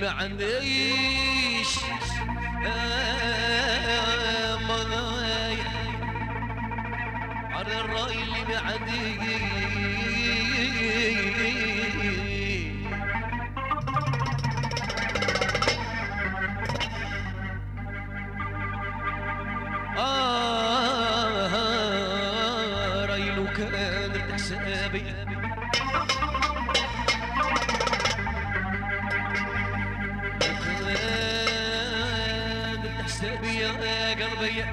ما عنديش آه، مضاي على الرأي اللي ما عنديش آه راي لو كان حسابي. حسابي يا قلبي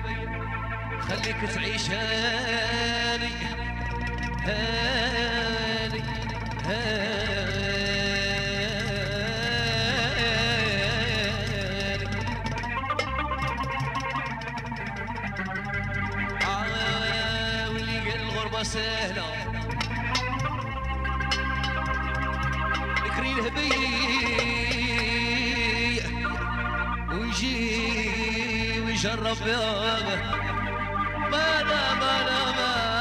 خليك تعيش هاني هاني هاني. عاولي قال الغربة سهلة. ذكري الهبي ويجي ويجرب يا مالا مالا مال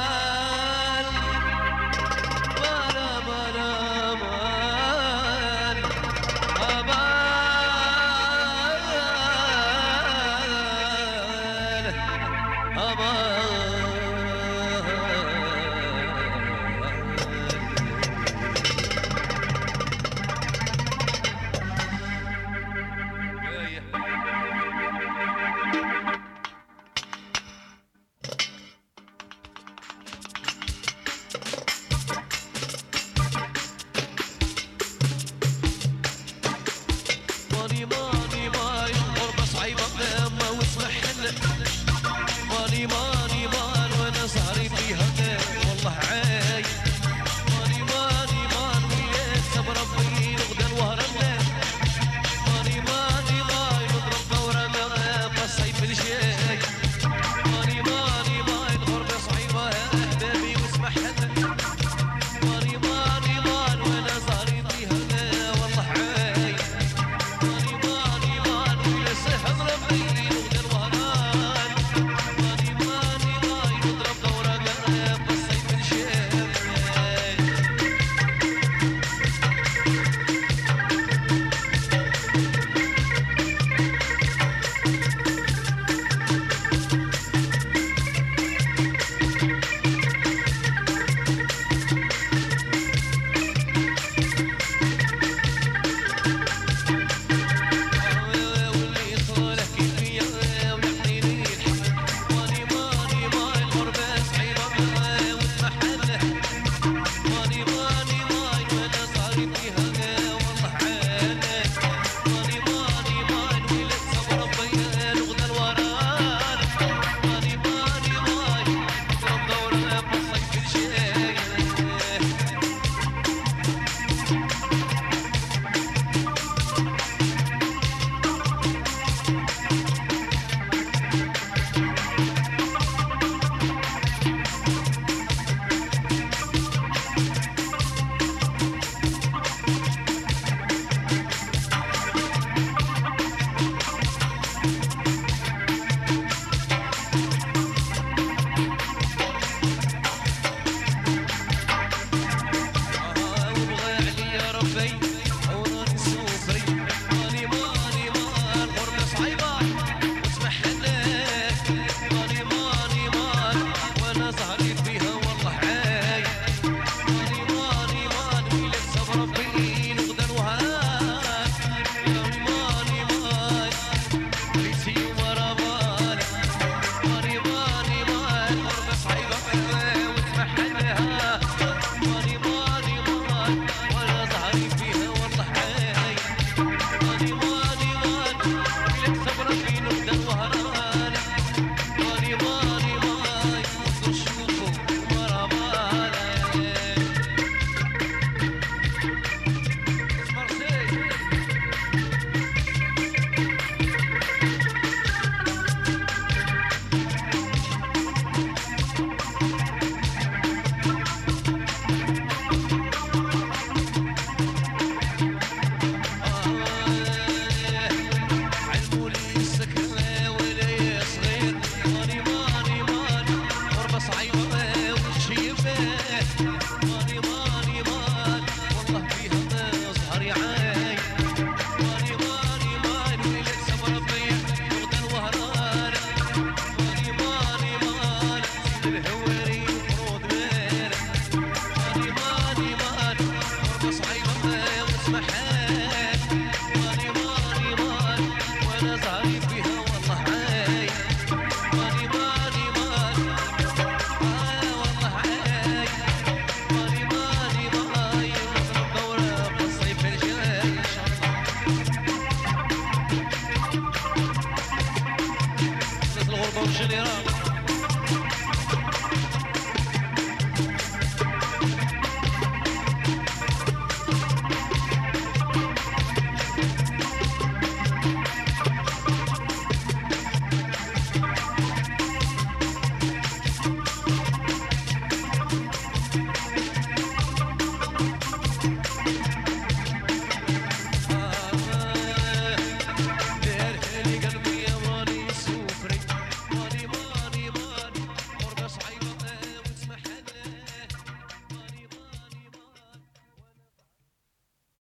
europeu